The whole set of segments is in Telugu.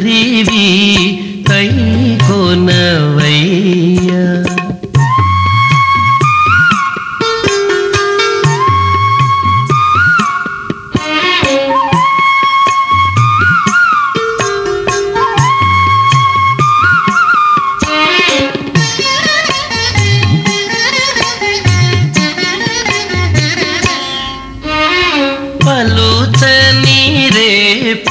ಹರಿವಿ ಕೈ ಕೋನವಯ್ಯ పలుచని రేప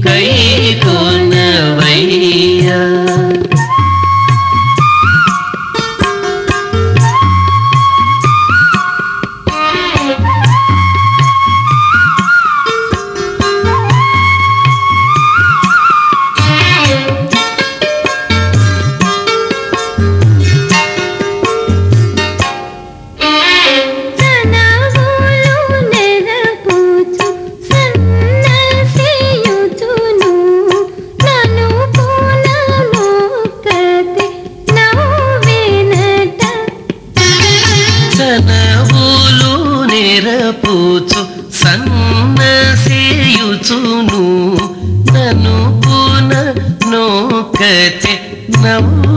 可以。మెరపూచు సన్నసేయుచును నను పున నోకచె నవ్వు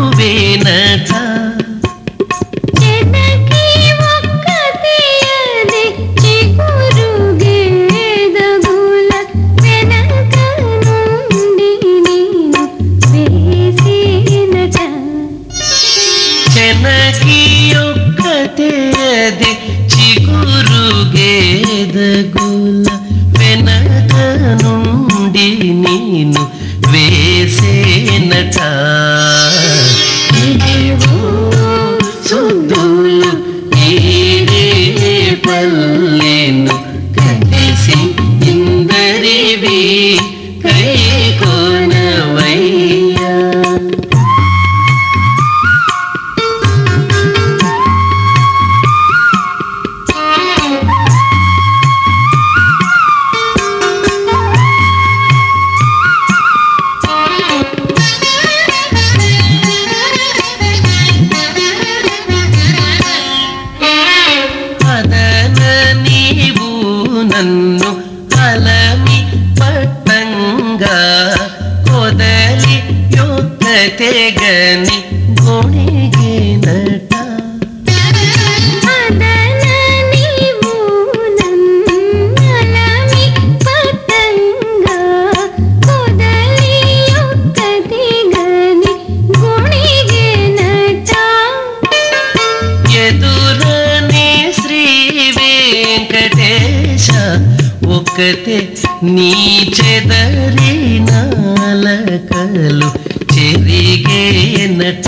people ಕಣ್ಣು ಅಲಮಿ ಪಟ್ಟಂಗ ಕೊದಲಿ ಯೋಗ ತೆಗನಿ ఒకటే నీ చెదరినాలకలు చెరిగేనట